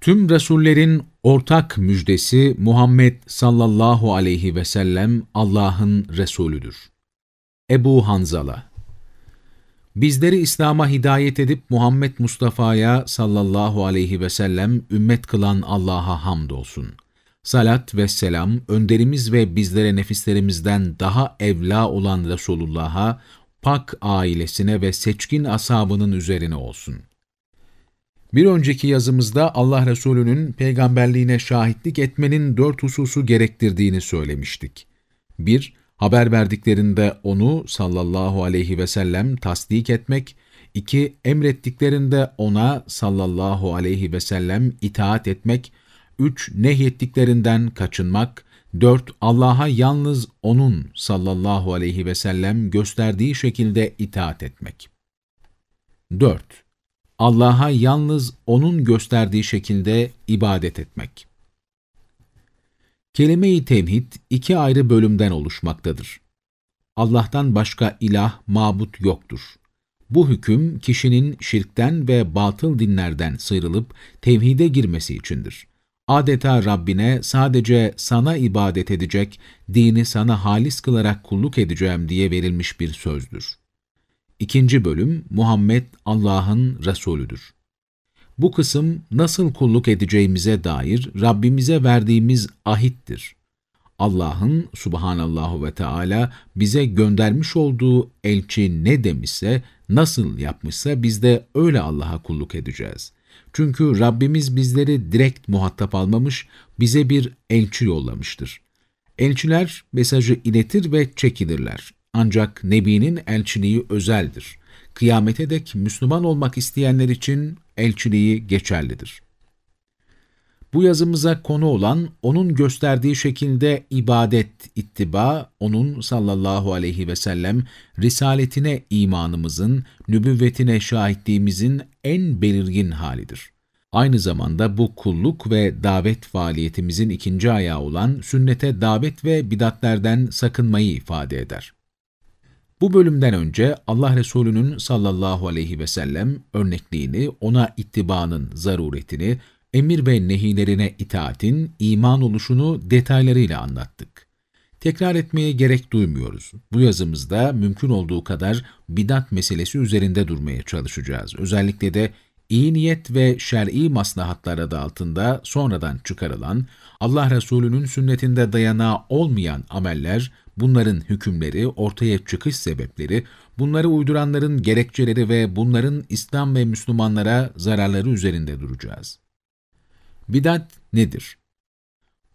Tüm Resullerin ortak müjdesi Muhammed sallallahu aleyhi ve sellem Allah'ın Resulüdür. Ebu Hanzala Bizleri İslam'a hidayet edip Muhammed Mustafa'ya sallallahu aleyhi ve sellem ümmet kılan Allah'a hamdolsun. Salat ve selam önderimiz ve bizlere nefislerimizden daha evla olan Resulullah'a, pak ailesine ve seçkin ashabının üzerine olsun. Bir önceki yazımızda Allah Resulü'nün peygamberliğine şahitlik etmenin dört hususu gerektirdiğini söylemiştik. 1- Haber verdiklerinde onu sallallahu aleyhi ve sellem tasdik etmek, 2. Emrettiklerinde ona sallallahu aleyhi ve sellem itaat etmek, 3. Nehyettiklerinden kaçınmak, 4. Allah'a yalnız O'nun sallallahu aleyhi ve sellem gösterdiği şekilde itaat etmek. 4. Allah'a yalnız O'nun gösterdiği şekilde ibadet etmek. Kelime-i tevhid iki ayrı bölümden oluşmaktadır. Allah'tan başka ilah, mabut yoktur. Bu hüküm kişinin şirkten ve batıl dinlerden sıyrılıp tevhide girmesi içindir. Adeta Rabbine sadece sana ibadet edecek, dini sana halis kılarak kulluk edeceğim diye verilmiş bir sözdür. İkinci bölüm Muhammed Allah'ın Resulüdür. Bu kısım nasıl kulluk edeceğimize dair Rabbimize verdiğimiz ahittir. Allah'ın subhanallahu ve Teala bize göndermiş olduğu elçi ne demişse, nasıl yapmışsa biz de öyle Allah'a kulluk edeceğiz. Çünkü Rabbimiz bizleri direkt muhatap almamış, bize bir elçi yollamıştır. Elçiler mesajı iletir ve çekilirler. Ancak Nebi'nin elçiliği özeldir. Kıyamete dek Müslüman olmak isteyenler için elçiliği geçerlidir. Bu yazımıza konu olan, onun gösterdiği şekilde ibadet, ittiba, onun sallallahu aleyhi ve sellem risaletine imanımızın, nübüvvetine şahitliğimizin en belirgin halidir. Aynı zamanda bu kulluk ve davet faaliyetimizin ikinci ayağı olan sünnete davet ve bidatlerden sakınmayı ifade eder. Bu bölümden önce Allah Resulü'nün sallallahu aleyhi ve sellem örnekliğini, ona ittibanın zaruretini, emir ve nehilerine itaatin iman oluşunu detaylarıyla anlattık. Tekrar etmeye gerek duymuyoruz. Bu yazımızda mümkün olduğu kadar bidat meselesi üzerinde durmaya çalışacağız. Özellikle de iyi niyet ve şer'i maslahatlar adı altında sonradan çıkarılan, Allah Resulü'nün sünnetinde dayanağı olmayan ameller, bunların hükümleri, ortaya çıkış sebepleri, bunları uyduranların gerekçeleri ve bunların İslam ve Müslümanlara zararları üzerinde duracağız. Bidat nedir?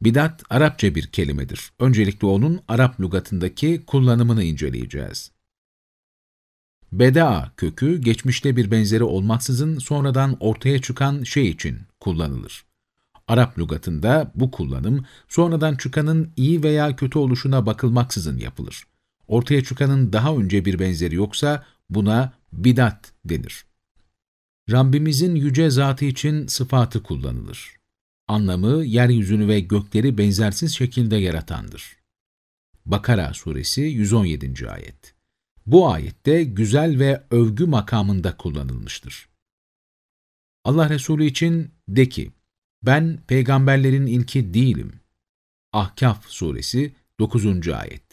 Bidat, Arapça bir kelimedir. Öncelikle onun Arap lügatındaki kullanımını inceleyeceğiz. Beda kökü, geçmişte bir benzeri olmaksızın sonradan ortaya çıkan şey için kullanılır. Arap lügatında bu kullanım, sonradan çıkanın iyi veya kötü oluşuna bakılmaksızın yapılır. Ortaya çıkanın daha önce bir benzeri yoksa buna bidat denir. Rabbimizin yüce zatı için sıfatı kullanılır. Anlamı, yeryüzünü ve gökleri benzersiz şekilde yaratandır. Bakara suresi 117. ayet Bu ayette güzel ve övgü makamında kullanılmıştır. Allah Resulü için de ki, ben peygamberlerin ilki değilim. Ahkaf suresi 9. ayet.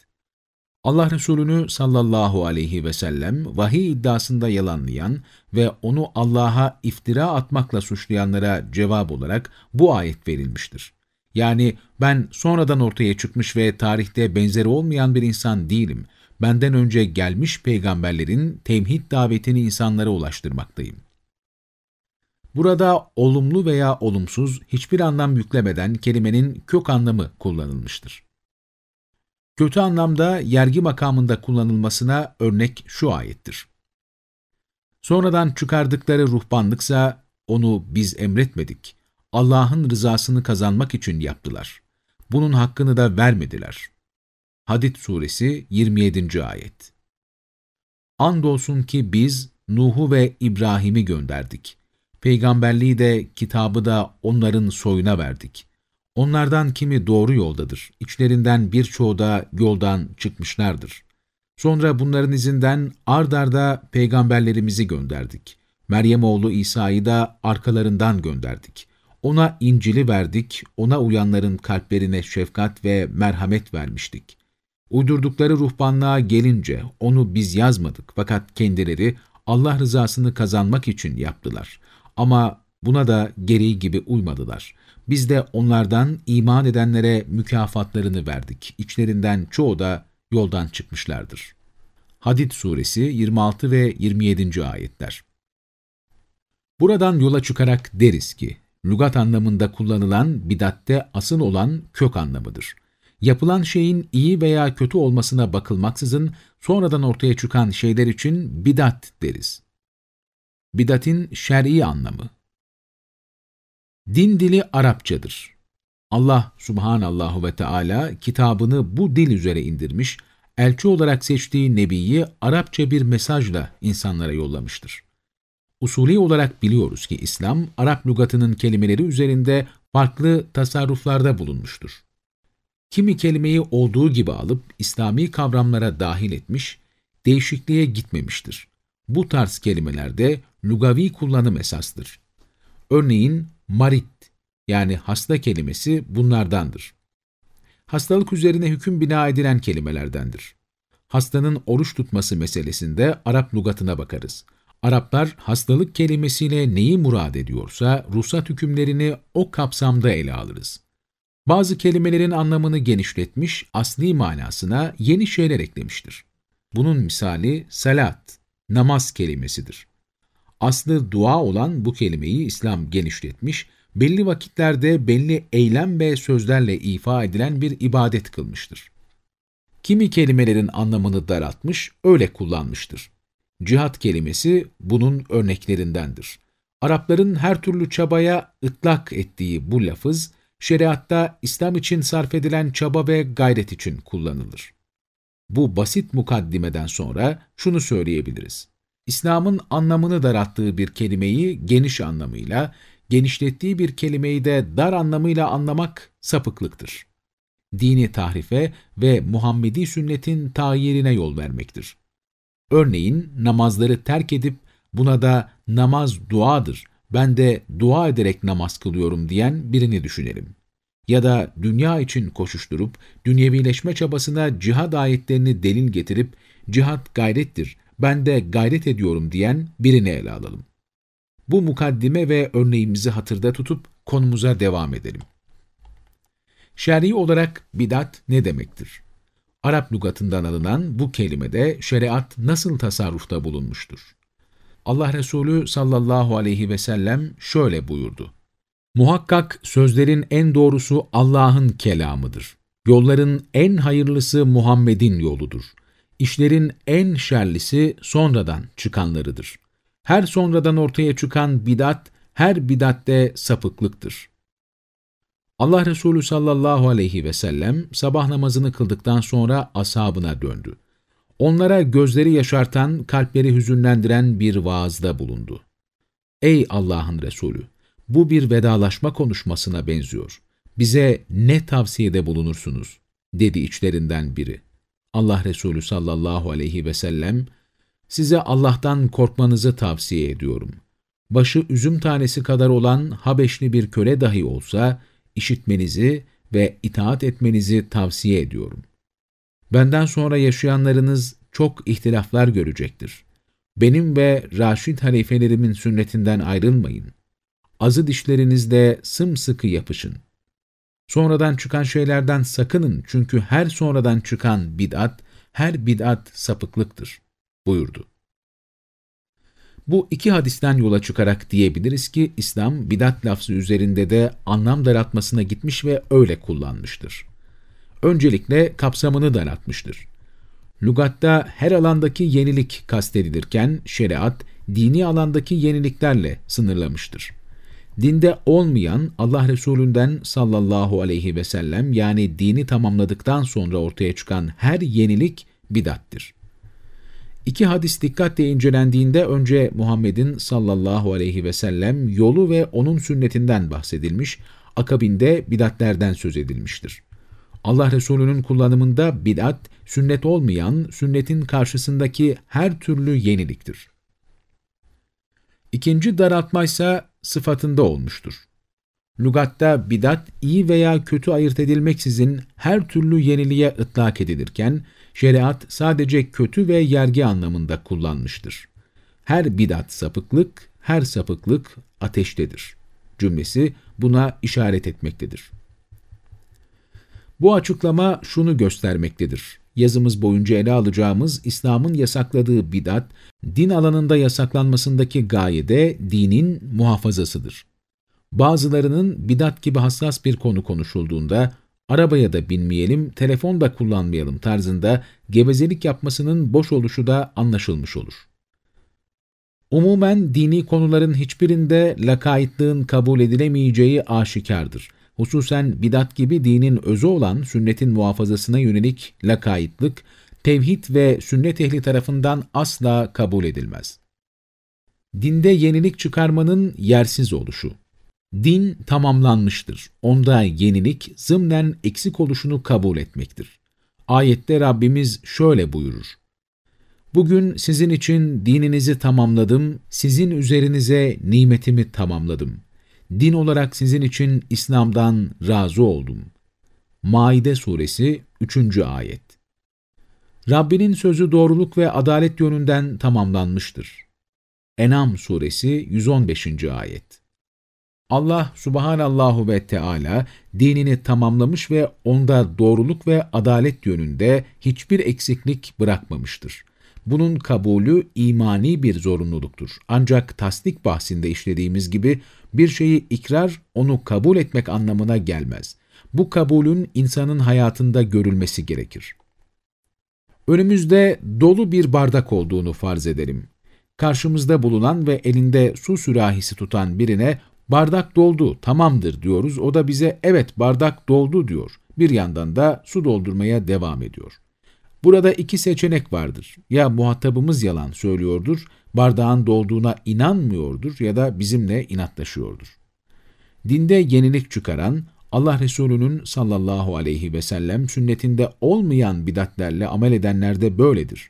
Allah Resulü'nü sallallahu aleyhi ve sellem vahiy iddiasında yalanlayan ve onu Allah'a iftira atmakla suçlayanlara cevap olarak bu ayet verilmiştir. Yani ben sonradan ortaya çıkmış ve tarihte benzeri olmayan bir insan değilim. Benden önce gelmiş peygamberlerin tevhid davetini insanlara ulaştırmaktayım. Burada olumlu veya olumsuz hiçbir anlam yüklemeden kelimenin kök anlamı kullanılmıştır. Kötü anlamda yergi makamında kullanılmasına örnek şu ayettir. Sonradan çıkardıkları ruhbanlıksa onu biz emretmedik. Allah'ın rızasını kazanmak için yaptılar. Bunun hakkını da vermediler. Hadid suresi 27. ayet. Andolsun ki biz Nuh'u ve İbrahim'i gönderdik. Peygamberliği de, kitabı da onların soyuna verdik. Onlardan kimi doğru yoldadır, içlerinden birçoğu da yoldan çıkmışlardır. Sonra bunların izinden ardarda peygamberlerimizi gönderdik. Meryem oğlu İsa'yı da arkalarından gönderdik. Ona İncil'i verdik, ona uyanların kalplerine şefkat ve merhamet vermiştik. Uydurdukları ruhbanlığa gelince onu biz yazmadık fakat kendileri Allah rızasını kazanmak için yaptılar. Ama buna da gereği gibi uymadılar. Biz de onlardan iman edenlere mükafatlarını verdik. İçlerinden çoğu da yoldan çıkmışlardır. Hadid Suresi 26 ve 27. ayetler Buradan yola çıkarak deriz ki, lügat anlamında kullanılan bidatte asıl olan kök anlamıdır. Yapılan şeyin iyi veya kötü olmasına bakılmaksızın sonradan ortaya çıkan şeyler için bidat deriz. Bidatin şer'i anlamı Din dili Arapçadır. Allah subhanallahu ve Teala kitabını bu dil üzere indirmiş, elçi olarak seçtiği Nebi'yi Arapça bir mesajla insanlara yollamıştır. Usulü olarak biliyoruz ki İslam, Arap lügatının kelimeleri üzerinde farklı tasarruflarda bulunmuştur. Kimi kelimeyi olduğu gibi alıp İslami kavramlara dahil etmiş, değişikliğe gitmemiştir. Bu tarz kelimelerde lugavi kullanım esastır. Örneğin marit yani hasta kelimesi bunlardandır. Hastalık üzerine hüküm bina edilen kelimelerdendir. Hastanın oruç tutması meselesinde Arap lugatına bakarız. Araplar hastalık kelimesiyle neyi murad ediyorsa ruhsat hükümlerini o kapsamda ele alırız. Bazı kelimelerin anlamını genişletmiş, asli manasına yeni şeyler eklemiştir. Bunun misali salat, namaz kelimesidir. Aslı dua olan bu kelimeyi İslam genişletmiş, belli vakitlerde belli eylem ve sözlerle ifa edilen bir ibadet kılmıştır. Kimi kelimelerin anlamını daraltmış, öyle kullanmıştır. Cihat kelimesi bunun örneklerindendir. Arapların her türlü çabaya ıtlak ettiği bu lafız, şeriatta İslam için sarf edilen çaba ve gayret için kullanılır. Bu basit mukaddimeden sonra şunu söyleyebiliriz. İslam'ın anlamını daralttığı bir kelimeyi geniş anlamıyla, genişlettiği bir kelimeyi de dar anlamıyla anlamak sapıklıktır. Dini tahrife ve Muhammedi sünnetin tayyirine yol vermektir. Örneğin namazları terk edip buna da namaz duadır, ben de dua ederek namaz kılıyorum diyen birini düşünelim. Ya da dünya için koşuşturup dünyevileşme çabasına cihad ayetlerini delil getirip cihat gayrettir, ben de gayret ediyorum diyen birini ele alalım. Bu mukaddime ve örneğimizi hatırda tutup konumuza devam edelim. Şer'i olarak bidat ne demektir? Arap lügatından alınan bu kelimede şeriat nasıl tasarrufta bulunmuştur? Allah Resulü sallallahu aleyhi ve sellem şöyle buyurdu. Muhakkak sözlerin en doğrusu Allah'ın kelamıdır. Yolların en hayırlısı Muhammed'in yoludur. İşlerin en şerlisi sonradan çıkanlarıdır. Her sonradan ortaya çıkan bidat, her bidatte sapıklıktır. Allah Resulü sallallahu aleyhi ve sellem sabah namazını kıldıktan sonra ashabına döndü. Onlara gözleri yaşartan, kalpleri hüzünlendiren bir vaazda bulundu. Ey Allah'ın Resulü! Bu bir vedalaşma konuşmasına benziyor. Bize ne tavsiyede bulunursunuz? dedi içlerinden biri. Allah Resulü sallallahu aleyhi ve sellem, size Allah'tan korkmanızı tavsiye ediyorum. Başı üzüm tanesi kadar olan Habeşli bir köle dahi olsa, işitmenizi ve itaat etmenizi tavsiye ediyorum. Benden sonra yaşayanlarınız çok ihtilaflar görecektir. Benim ve Raşid halifelerimin sünnetinden ayrılmayın. Azı dişlerinizle sımsıkı yapışın. Sonradan çıkan şeylerden sakının çünkü her sonradan çıkan bid'at, her bid'at sapıklıktır buyurdu. Bu iki hadisten yola çıkarak diyebiliriz ki İslam bidat lafzı üzerinde de anlam daraltmasına gitmiş ve öyle kullanmıştır. Öncelikle kapsamını daraltmıştır. Lugatta her alandaki yenilik kastedilirken şeriat dini alandaki yeniliklerle sınırlamıştır. Dinde olmayan Allah Resulünden sallallahu aleyhi ve sellem yani dini tamamladıktan sonra ortaya çıkan her yenilik bidattir. İki hadis dikkatle incelendiğinde önce Muhammed'in sallallahu aleyhi ve sellem yolu ve onun sünnetinden bahsedilmiş, akabinde bidatlerden söz edilmiştir. Allah Resulü'nün kullanımında bid'at, sünnet olmayan, sünnetin karşısındaki her türlü yeniliktir. İkinci daraltma ise sıfatında olmuştur. Lugatta bidat iyi veya kötü ayırt edilmeksizin her türlü yeniliğe ıtlak edilirken, şeriat sadece kötü ve yergi anlamında kullanmıştır. Her bidat sapıklık, her sapıklık ateştedir. Cümlesi buna işaret etmektedir. Bu açıklama şunu göstermektedir. Yazımız boyunca ele alacağımız İslam'ın yasakladığı bidat, din alanında yasaklanmasındaki gaye de dinin muhafazasıdır. Bazılarının bidat gibi hassas bir konu konuşulduğunda, arabaya da binmeyelim, telefon da kullanmayalım tarzında gevezelik yapmasının boş oluşu da anlaşılmış olur. Umumen dini konuların hiçbirinde lakaytlığın kabul edilemeyeceği aşikardır. Hususen bidat gibi dinin özü olan sünnetin muhafazasına yönelik lakaytlık, tevhid ve sünnet ehli tarafından asla kabul edilmez. Dinde yenilik çıkarmanın yersiz oluşu. Din tamamlanmıştır. Onda yenilik zımnen eksik oluşunu kabul etmektir. Ayette Rabbimiz şöyle buyurur. Bugün sizin için dininizi tamamladım, sizin üzerinize nimetimi tamamladım. Din olarak sizin için İslam'dan razı oldum. Maide Suresi 3. Ayet Rabbinin sözü doğruluk ve adalet yönünden tamamlanmıştır. Enam Suresi 115. Ayet Allah subhanallahu ve Teala dinini tamamlamış ve onda doğruluk ve adalet yönünde hiçbir eksiklik bırakmamıştır. Bunun kabulü imani bir zorunluluktur. Ancak tasdik bahsinde işlediğimiz gibi bir şeyi ikrar, onu kabul etmek anlamına gelmez. Bu kabulün insanın hayatında görülmesi gerekir. Önümüzde dolu bir bardak olduğunu farz edelim. Karşımızda bulunan ve elinde su sürahisi tutan birine bardak doldu, tamamdır diyoruz. O da bize evet bardak doldu diyor. Bir yandan da su doldurmaya devam ediyor. Burada iki seçenek vardır. Ya muhatabımız yalan söylüyordur, bardağın dolduğuna inanmıyordur ya da bizimle inatlaşıyordur. Dinde yenilik çıkaran, Allah Resulü'nün sallallahu aleyhi ve sellem sünnetinde olmayan bidatlerle amel edenler de böyledir.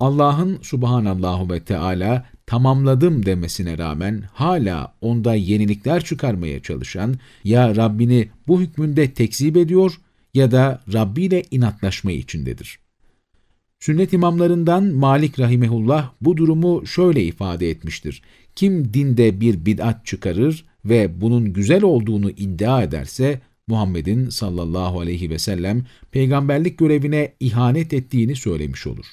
Allah'ın subhanallahu ve Teala tamamladım demesine rağmen hala onda yenilikler çıkarmaya çalışan ya Rabbini bu hükmünde tekzip ediyor ya da Rabbi ile inatlaşma içindedir. Sünnet imamlarından Malik Rahimehullah bu durumu şöyle ifade etmiştir. Kim dinde bir bid'at çıkarır ve bunun güzel olduğunu iddia ederse, Muhammed'in sallallahu aleyhi ve sellem peygamberlik görevine ihanet ettiğini söylemiş olur.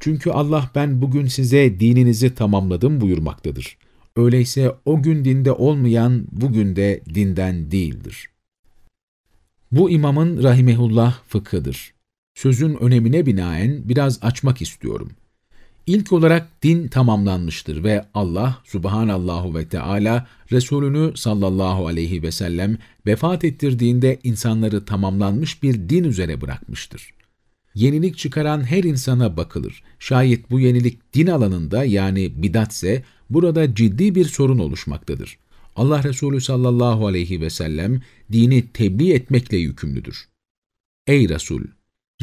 Çünkü Allah ben bugün size dininizi tamamladım buyurmaktadır. Öyleyse o gün dinde olmayan bugün de dinden değildir. Bu imamın rahimehullah fıkhıdır. Sözün önemine binaen biraz açmak istiyorum. İlk olarak din tamamlanmıştır ve Allah subhanallahu ve Teala Resulünü sallallahu aleyhi ve sellem vefat ettirdiğinde insanları tamamlanmış bir din üzere bırakmıştır. Yenilik çıkaran her insana bakılır. Şayet bu yenilik din alanında yani bidatse burada ciddi bir sorun oluşmaktadır. Allah Resulü sallallahu aleyhi ve sellem dini tebliğ etmekle yükümlüdür. Ey Resul!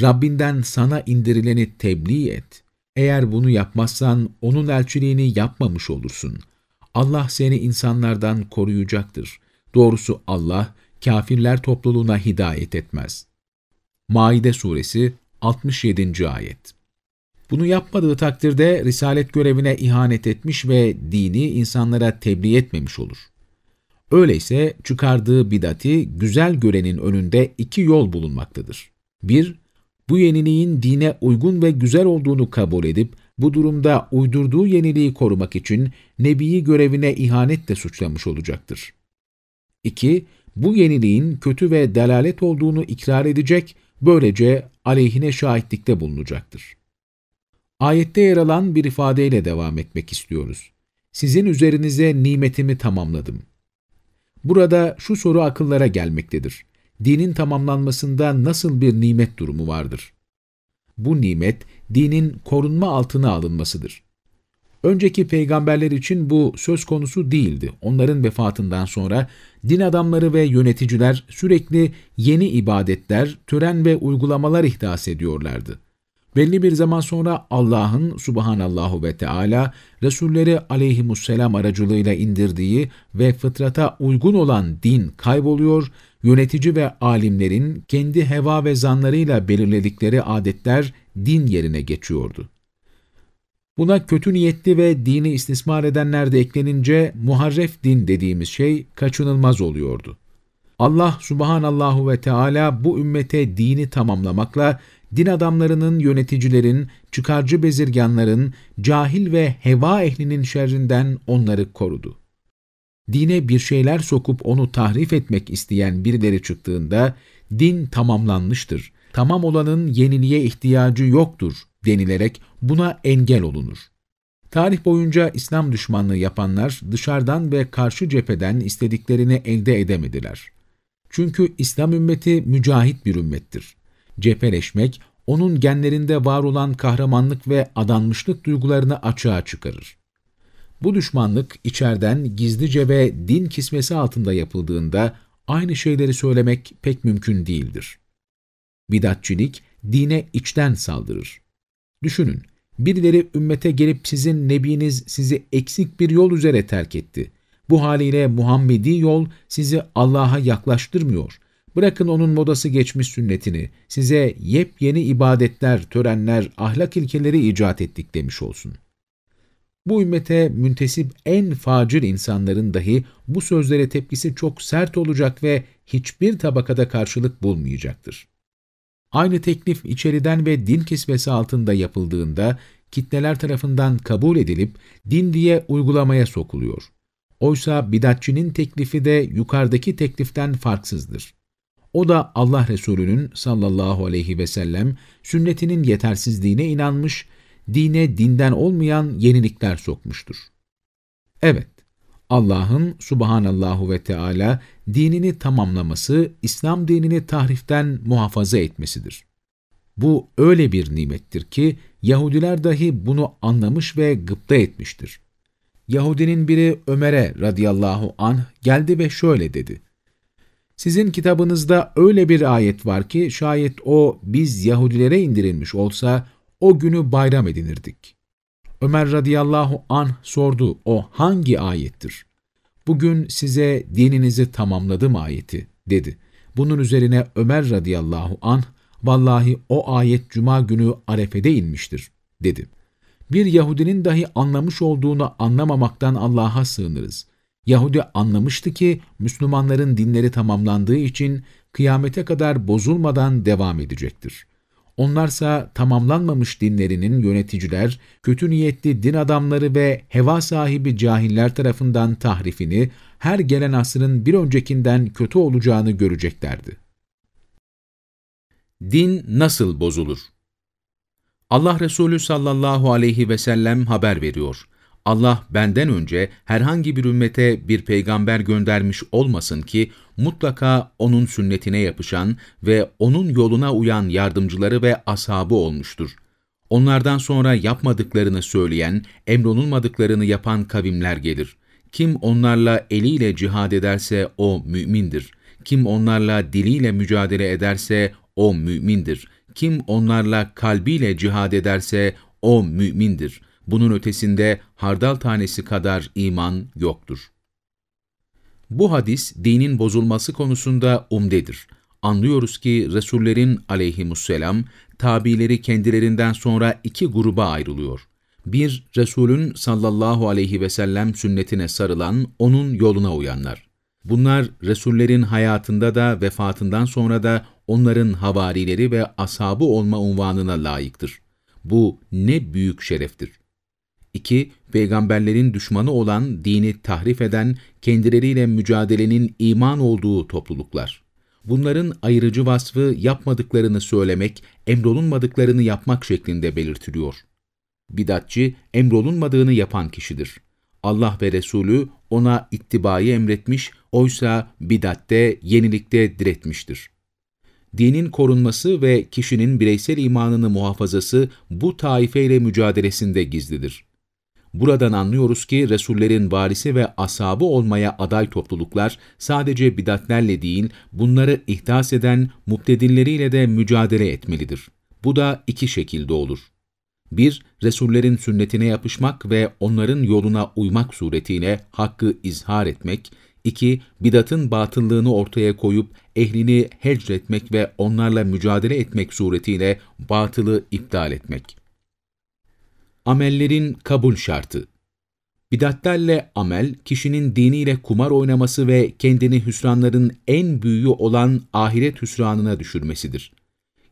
Rabbinden sana indirileni tebliğ et. Eğer bunu yapmazsan onun elçiliğini yapmamış olursun. Allah seni insanlardan koruyacaktır. Doğrusu Allah kafirler topluluğuna hidayet etmez. Maide Suresi 67. Ayet Bunu yapmadığı takdirde risalet görevine ihanet etmiş ve dini insanlara tebliğ etmemiş olur. Öyleyse çıkardığı bidati güzel görenin önünde iki yol bulunmaktadır. Bir, bu yeniliğin dine uygun ve güzel olduğunu kabul edip, bu durumda uydurduğu yeniliği korumak için Nebi'yi görevine ihanetle suçlamış olacaktır. 2. Bu yeniliğin kötü ve delalet olduğunu ikrar edecek, böylece aleyhine şahitlikte bulunacaktır. Ayette yer alan bir ifadeyle devam etmek istiyoruz. Sizin üzerinize nimetimi tamamladım. Burada şu soru akıllara gelmektedir. Dinin tamamlanmasında nasıl bir nimet durumu vardır? Bu nimet, dinin korunma altına alınmasıdır. Önceki peygamberler için bu söz konusu değildi. Onların vefatından sonra din adamları ve yöneticiler sürekli yeni ibadetler, tören ve uygulamalar ihdas ediyorlardı. Belli bir zaman sonra Allah'ın subhanallahu ve Teala Resulleri aleyhimusselam aracılığıyla indirdiği ve fıtrata uygun olan din kayboluyor, yönetici ve alimlerin kendi heva ve zanlarıyla belirledikleri adetler din yerine geçiyordu. Buna kötü niyetli ve dini istismar edenler de eklenince muharref din dediğimiz şey kaçınılmaz oluyordu. Allah subhanallahu ve Teala bu ümmete dini tamamlamakla din adamlarının, yöneticilerin, çıkarcı bezirganların, cahil ve heva ehlinin şerrinden onları korudu. Dine bir şeyler sokup onu tahrif etmek isteyen birileri çıktığında, din tamamlanmıştır, tamam olanın yeniliğe ihtiyacı yoktur denilerek buna engel olunur. Tarih boyunca İslam düşmanlığı yapanlar dışarıdan ve karşı cepheden istediklerini elde edemediler. Çünkü İslam ümmeti mücahit bir ümmettir. Cepheleşmek, onun genlerinde var olan kahramanlık ve adanmışlık duygularını açığa çıkarır. Bu düşmanlık içerden gizlice ve din kismesi altında yapıldığında aynı şeyleri söylemek pek mümkün değildir. Bidatçilik, dine içten saldırır. Düşünün, birileri ümmete gelip sizin nebiniz sizi eksik bir yol üzere terk etti. Bu haliyle Muhammedi yol sizi Allah'a yaklaştırmıyor. Bırakın onun modası geçmiş sünnetini, size yepyeni ibadetler, törenler, ahlak ilkeleri icat ettik demiş olsun. Bu ümmete müntesip en facir insanların dahi bu sözlere tepkisi çok sert olacak ve hiçbir tabakada karşılık bulmayacaktır. Aynı teklif içeriden ve din kisvesi altında yapıldığında kitleler tarafından kabul edilip din diye uygulamaya sokuluyor. Oysa bidatçinin teklifi de yukarıdaki tekliften farksızdır. O da Allah Resulü'nün sallallahu aleyhi ve sellem sünnetinin yetersizliğine inanmış, dine dinden olmayan yenilikler sokmuştur. Evet, Allah'ın subhanallahu ve Teala dinini tamamlaması, İslam dinini tahriften muhafaza etmesidir. Bu öyle bir nimettir ki Yahudiler dahi bunu anlamış ve gıpta etmiştir. Yahudinin biri Ömer'e radıyallahu anh geldi ve şöyle dedi. Sizin kitabınızda öyle bir ayet var ki şayet o biz Yahudilere indirilmiş olsa o günü bayram edinirdik. Ömer radıyallahu anh sordu, o hangi ayettir? Bugün size dininizi tamamladım ayeti, dedi. Bunun üzerine Ömer radıyallahu anh, vallahi o ayet cuma günü Arefe'de inmiştir, dedi. Bir Yahudinin dahi anlamış olduğunu anlamamaktan Allah'a sığınırız. Yahudi anlamıştı ki Müslümanların dinleri tamamlandığı için kıyamete kadar bozulmadan devam edecektir. Onlarsa tamamlanmamış dinlerinin yöneticiler, kötü niyetli din adamları ve heva sahibi cahiller tarafından tahrifini, her gelen asrın bir öncekinden kötü olacağını göreceklerdi. Din nasıl bozulur? Allah Resulü sallallahu aleyhi ve sellem haber veriyor. Allah benden önce herhangi bir ümmete bir peygamber göndermiş olmasın ki mutlaka onun sünnetine yapışan ve onun yoluna uyan yardımcıları ve ashabı olmuştur. Onlardan sonra yapmadıklarını söyleyen, emrolunmadıklarını yapan kavimler gelir. Kim onlarla eliyle cihad ederse o mümindir. Kim onlarla diliyle mücadele ederse o mümindir. Kim onlarla kalbiyle cihad ederse o mümindir. Bunun ötesinde hardal tanesi kadar iman yoktur. Bu hadis dinin bozulması konusunda umdedir. Anlıyoruz ki Resullerin aleyhimusselam tabileri kendilerinden sonra iki gruba ayrılıyor. Bir, Resulün sallallahu aleyhi ve sellem sünnetine sarılan, onun yoluna uyanlar. Bunlar Resullerin hayatında da vefatından sonra da onların havarileri ve ashabı olma unvanına layıktır. Bu ne büyük şereftir. 2. Peygamberlerin düşmanı olan, dini tahrif eden, kendileriyle mücadelenin iman olduğu topluluklar. Bunların ayrıcı vasfı yapmadıklarını söylemek, emrolunmadıklarını yapmak şeklinde belirtiliyor. Bidatçı, emrolunmadığını yapan kişidir. Allah ve Resulü ona ittibayı emretmiş, oysa bidatte, yenilikte diretmiştir. Dinin korunması ve kişinin bireysel imanını muhafazası bu taifeyle mücadelesinde gizlidir. Buradan anlıyoruz ki Resullerin varisi ve asabı olmaya aday topluluklar sadece bidatlerle değil, bunları ihdas eden muptedilleriyle de mücadele etmelidir. Bu da iki şekilde olur. 1. Resullerin sünnetine yapışmak ve onların yoluna uymak suretiyle hakkı izhar etmek. 2. Bidatın batıllığını ortaya koyup ehlini hecretmek ve onlarla mücadele etmek suretiyle batılı iptal etmek. Amellerin kabul şartı Bidatlerle amel, kişinin diniyle kumar oynaması ve kendini hüsranların en büyüğü olan ahiret hüsranına düşürmesidir.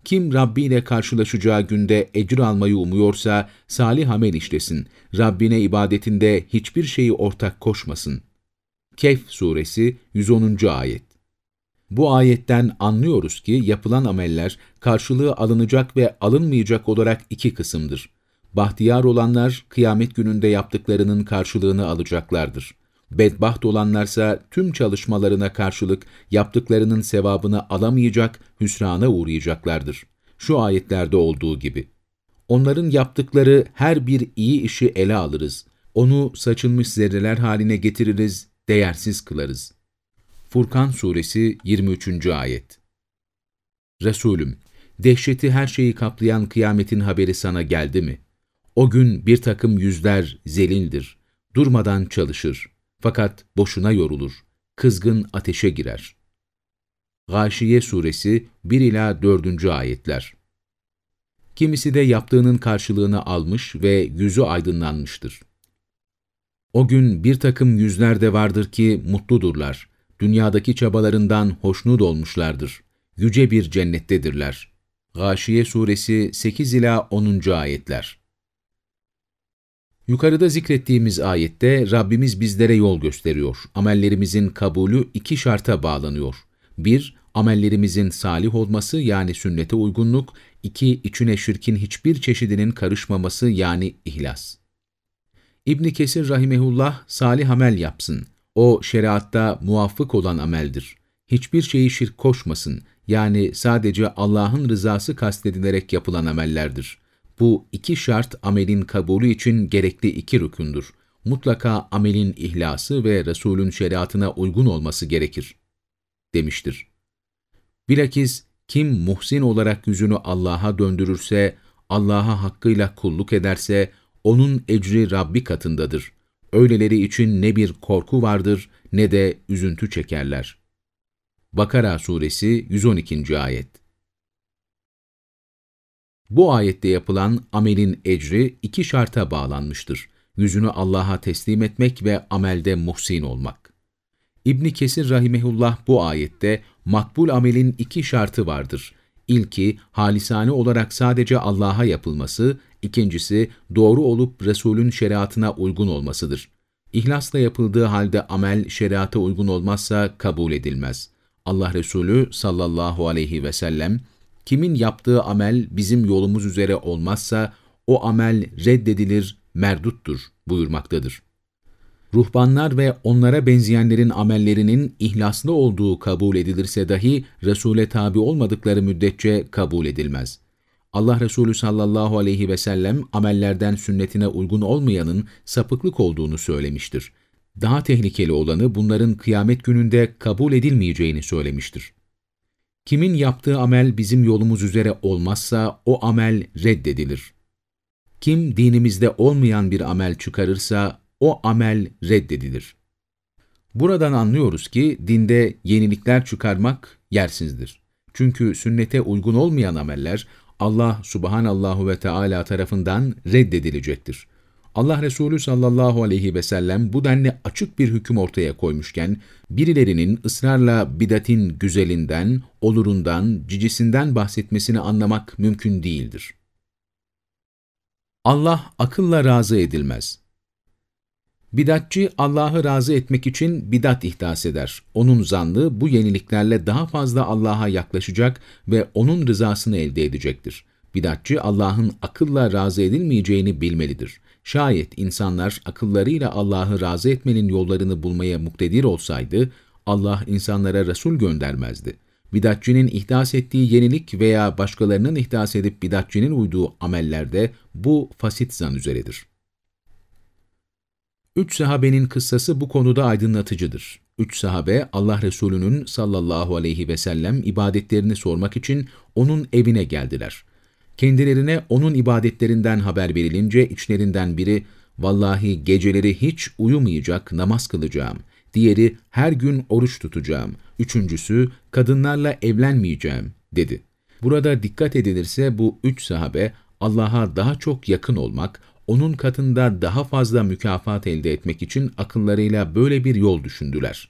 Kim Rabbi ile karşılaşacağı günde ecir almayı umuyorsa salih amel işlesin. Rabbine ibadetinde hiçbir şeyi ortak koşmasın. Kehf suresi 110. ayet Bu ayetten anlıyoruz ki yapılan ameller karşılığı alınacak ve alınmayacak olarak iki kısımdır. Bahtiyar olanlar kıyamet gününde yaptıklarının karşılığını alacaklardır. Bedbaht olanlarsa tüm çalışmalarına karşılık yaptıklarının sevabını alamayacak, hüsrana uğrayacaklardır. Şu ayetlerde olduğu gibi. Onların yaptıkları her bir iyi işi ele alırız. Onu saçılmış zerreler haline getiririz, değersiz kılarız. Furkan Suresi 23. Ayet Resulüm, dehşeti her şeyi kaplayan kıyametin haberi sana geldi mi? O gün bir takım yüzler zelildir, durmadan çalışır. Fakat boşuna yorulur, kızgın ateşe girer. Gâşiye Suresi 1 ila 4. ayetler. Kimisi de yaptığının karşılığını almış ve yüzü aydınlanmıştır. O gün bir takım yüzler de vardır ki mutludurlar. Dünyadaki çabalarından hoşnut olmuşlardır. Yüce bir cennettedirler. Gâşiye Suresi 8 ila 10. ayetler. Yukarıda zikrettiğimiz ayette Rabbimiz bizlere yol gösteriyor. Amellerimizin kabulü iki şarta bağlanıyor. 1- Amellerimizin salih olması yani sünnete uygunluk. 2- içine şirkin hiçbir çeşidinin karışmaması yani ihlas. İbn Kesir rahimehullah salih amel yapsın. O şeriatta muvaffık olan ameldir. Hiçbir şeyi şirk koşmasın. Yani sadece Allah'ın rızası kastedilerek yapılan amellerdir. Bu iki şart amelin kabulü için gerekli iki rükundur. Mutlaka amelin ihlası ve Resulün şeriatına uygun olması gerekir, demiştir. Bilakis kim muhsin olarak yüzünü Allah'a döndürürse, Allah'a hakkıyla kulluk ederse, onun ecri Rabbi katındadır. Öyleleri için ne bir korku vardır ne de üzüntü çekerler. Bakara Suresi 112. Ayet bu ayette yapılan amelin ecri iki şarta bağlanmıştır. Yüzünü Allah'a teslim etmek ve amelde muhsin olmak. İbni Kesir rahimehullah bu ayette makbul amelin iki şartı vardır. İlki, halisane olarak sadece Allah'a yapılması, ikincisi, doğru olup Resulün şeriatına uygun olmasıdır. İhlasla yapıldığı halde amel şeriata uygun olmazsa kabul edilmez. Allah Resulü sallallahu aleyhi ve sellem, Kimin yaptığı amel bizim yolumuz üzere olmazsa o amel reddedilir, merduttur buyurmaktadır. Ruhbanlar ve onlara benzeyenlerin amellerinin ihlaslı olduğu kabul edilirse dahi Resul'e tabi olmadıkları müddetçe kabul edilmez. Allah Resulü sallallahu aleyhi ve sellem amellerden sünnetine uygun olmayanın sapıklık olduğunu söylemiştir. Daha tehlikeli olanı bunların kıyamet gününde kabul edilmeyeceğini söylemiştir. Kimin yaptığı amel bizim yolumuz üzere olmazsa o amel reddedilir. Kim dinimizde olmayan bir amel çıkarırsa o amel reddedilir. Buradan anlıyoruz ki dinde yenilikler çıkarmak yersizdir. Çünkü sünnete uygun olmayan ameller Allah subhanallahu ve Teala tarafından reddedilecektir. Allah Resulü sallallahu aleyhi ve sellem bu denli açık bir hüküm ortaya koymuşken, birilerinin ısrarla bidatin güzelinden, olurundan, cicisinden bahsetmesini anlamak mümkün değildir. Allah akılla razı edilmez. Bidatçı Allah'ı razı etmek için bidat ihdas eder. Onun zanlı bu yeniliklerle daha fazla Allah'a yaklaşacak ve onun rızasını elde edecektir. Bidatçı Allah'ın akılla razı edilmeyeceğini bilmelidir. Şayet insanlar akıllarıyla Allah'ı razı etmenin yollarını bulmaya muktedir olsaydı, Allah insanlara Resul göndermezdi. Bidatçinin ihdas ettiği yenilik veya başkalarının ihdas edip bidatçinin uyduğu amellerde bu fasit zan üzeredir. Üç sahabenin kıssası bu konuda aydınlatıcıdır. Üç sahabe Allah Resulü'nün sallallahu aleyhi ve sellem ibadetlerini sormak için onun evine geldiler. Kendilerine onun ibadetlerinden haber verilince içlerinden biri, vallahi geceleri hiç uyumayacak namaz kılacağım. Diğeri her gün oruç tutacağım. Üçüncüsü kadınlarla evlenmeyeceğim dedi. Burada dikkat edilirse bu üç sahabe Allah'a daha çok yakın olmak, onun katında daha fazla mükafat elde etmek için akıllarıyla böyle bir yol düşündüler.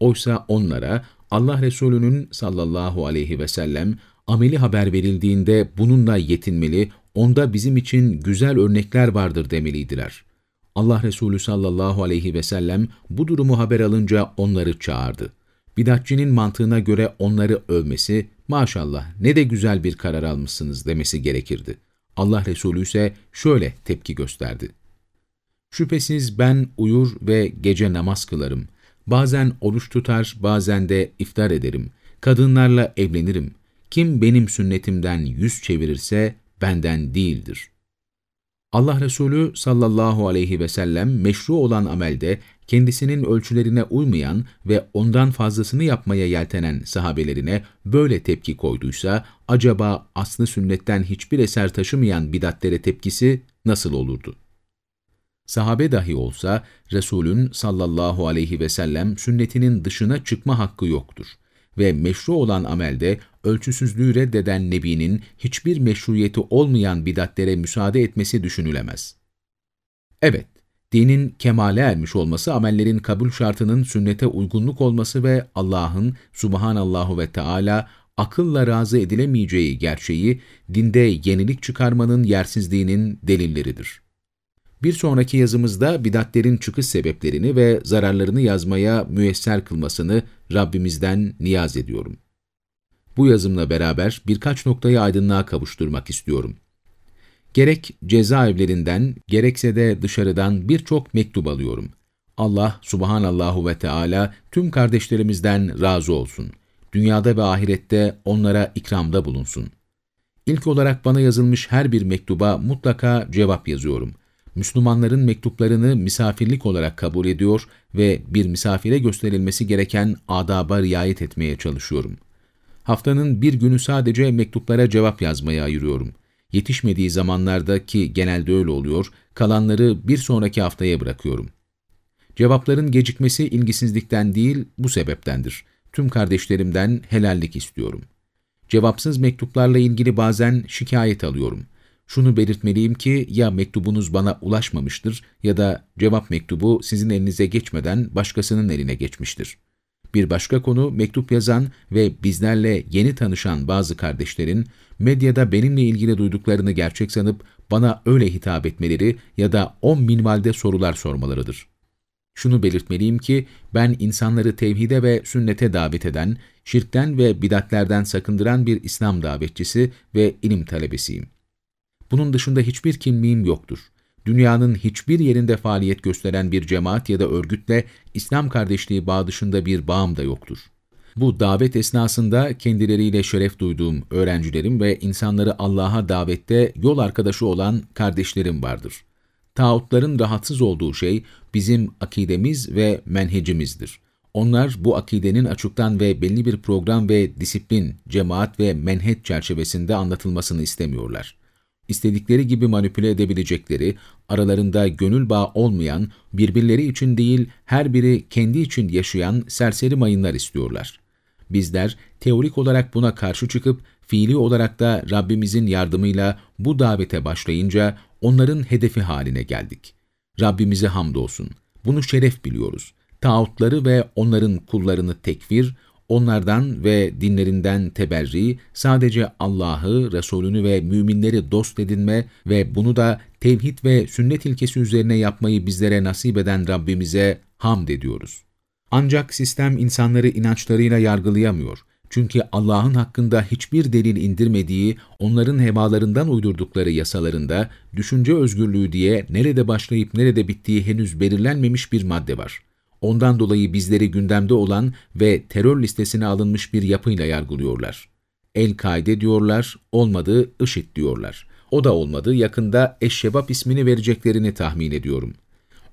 Oysa onlara Allah Resulü'nün sallallahu aleyhi ve sellem ameli haber verildiğinde bununla yetinmeli, onda bizim için güzel örnekler vardır demeliydiler. Allah Resulü sallallahu aleyhi ve sellem bu durumu haber alınca onları çağırdı. Bidatçinin mantığına göre onları övmesi, maşallah ne de güzel bir karar almışsınız demesi gerekirdi. Allah Resulü ise şöyle tepki gösterdi. Şüphesiz ben uyur ve gece namaz kılarım. Bazen oruç tutar, bazen de iftar ederim. Kadınlarla evlenirim. Kim benim sünnetimden yüz çevirirse benden değildir. Allah Resulü sallallahu aleyhi ve sellem meşru olan amelde kendisinin ölçülerine uymayan ve ondan fazlasını yapmaya yeltenen sahabelerine böyle tepki koyduysa, acaba aslı sünnetten hiçbir eser taşımayan bidatlere tepkisi nasıl olurdu? Sahabe dahi olsa, Resulün sallallahu aleyhi ve sellem sünnetinin dışına çıkma hakkı yoktur ve meşru olan amelde ölçüsüzlüğü reddeden Nebi'nin hiçbir meşruiyeti olmayan bidatlere müsaade etmesi düşünülemez. Evet, dinin kemale ermiş olması, amellerin kabul şartının sünnete uygunluk olması ve Allah'ın subhanallahu ve Teala akılla razı edilemeyeceği gerçeği dinde yenilik çıkarmanın yersizliğinin delilleridir. Bir sonraki yazımızda bidatlerin çıkış sebeplerini ve zararlarını yazmaya müyesser kılmasını Rabbimizden niyaz ediyorum. Bu yazımla beraber birkaç noktayı aydınlığa kavuşturmak istiyorum. Gerek cezaevlerinden, gerekse de dışarıdan birçok mektup alıyorum. Allah subhanallahu ve Teala tüm kardeşlerimizden razı olsun. Dünyada ve ahirette onlara ikramda bulunsun. İlk olarak bana yazılmış her bir mektuba mutlaka cevap yazıyorum. Müslümanların mektuplarını misafirlik olarak kabul ediyor ve bir misafire gösterilmesi gereken adaba riayet etmeye çalışıyorum. Haftanın bir günü sadece mektuplara cevap yazmaya ayırıyorum. Yetişmediği zamanlarda ki genelde öyle oluyor, kalanları bir sonraki haftaya bırakıyorum. Cevapların gecikmesi ilgisizlikten değil, bu sebeptendir. Tüm kardeşlerimden helallik istiyorum. Cevapsız mektuplarla ilgili bazen şikayet alıyorum. Şunu belirtmeliyim ki ya mektubunuz bana ulaşmamıştır ya da cevap mektubu sizin elinize geçmeden başkasının eline geçmiştir. Bir başka konu mektup yazan ve bizlerle yeni tanışan bazı kardeşlerin medyada benimle ilgili duyduklarını gerçek sanıp bana öyle hitap etmeleri ya da on minvalde sorular sormalarıdır. Şunu belirtmeliyim ki ben insanları tevhide ve sünnete davet eden, şirkten ve bidatlerden sakındıran bir İslam davetçisi ve ilim talebesiyim. Bunun dışında hiçbir kimliğim yoktur dünyanın hiçbir yerinde faaliyet gösteren bir cemaat ya da örgütle İslam kardeşliği bağı dışında bir bağım da yoktur. Bu davet esnasında kendileriyle şeref duyduğum öğrencilerim ve insanları Allah'a davette yol arkadaşı olan kardeşlerim vardır. Tağutların rahatsız olduğu şey bizim akidemiz ve menhecimizdir. Onlar bu akidenin açıktan ve belli bir program ve disiplin, cemaat ve menhet çerçevesinde anlatılmasını istemiyorlar istedikleri gibi manipüle edebilecekleri, aralarında gönül bağı olmayan, birbirleri için değil her biri kendi için yaşayan serseri mayınlar istiyorlar. Bizler teorik olarak buna karşı çıkıp fiili olarak da Rabbimizin yardımıyla bu davete başlayınca onların hedefi haline geldik. Rabbimize hamdolsun. Bunu şeref biliyoruz. Tağutları ve onların kullarını tekfir, Onlardan ve dinlerinden teberri, sadece Allah'ı, Resulünü ve müminleri dost edinme ve bunu da tevhid ve sünnet ilkesi üzerine yapmayı bizlere nasip eden Rabbimize hamd ediyoruz. Ancak sistem insanları inançlarıyla yargılayamıyor. Çünkü Allah'ın hakkında hiçbir delil indirmediği, onların hevalarından uydurdukları yasalarında düşünce özgürlüğü diye nerede başlayıp nerede bittiği henüz belirlenmemiş bir madde var. Ondan dolayı bizleri gündemde olan ve terör listesine alınmış bir yapıyla yargılıyorlar. El-Kaide diyorlar, olmadı IŞİD diyorlar. O da olmadı, yakında Eşşebap ismini vereceklerini tahmin ediyorum.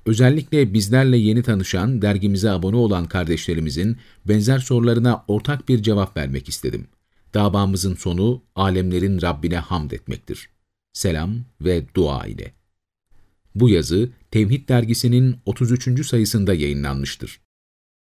Özellikle bizlerle yeni tanışan, dergimize abone olan kardeşlerimizin benzer sorularına ortak bir cevap vermek istedim. Davamızın sonu alemlerin Rabbine hamd etmektir. Selam ve dua ile. Bu yazı Tevhid dergisinin 33. sayısında yayınlanmıştır.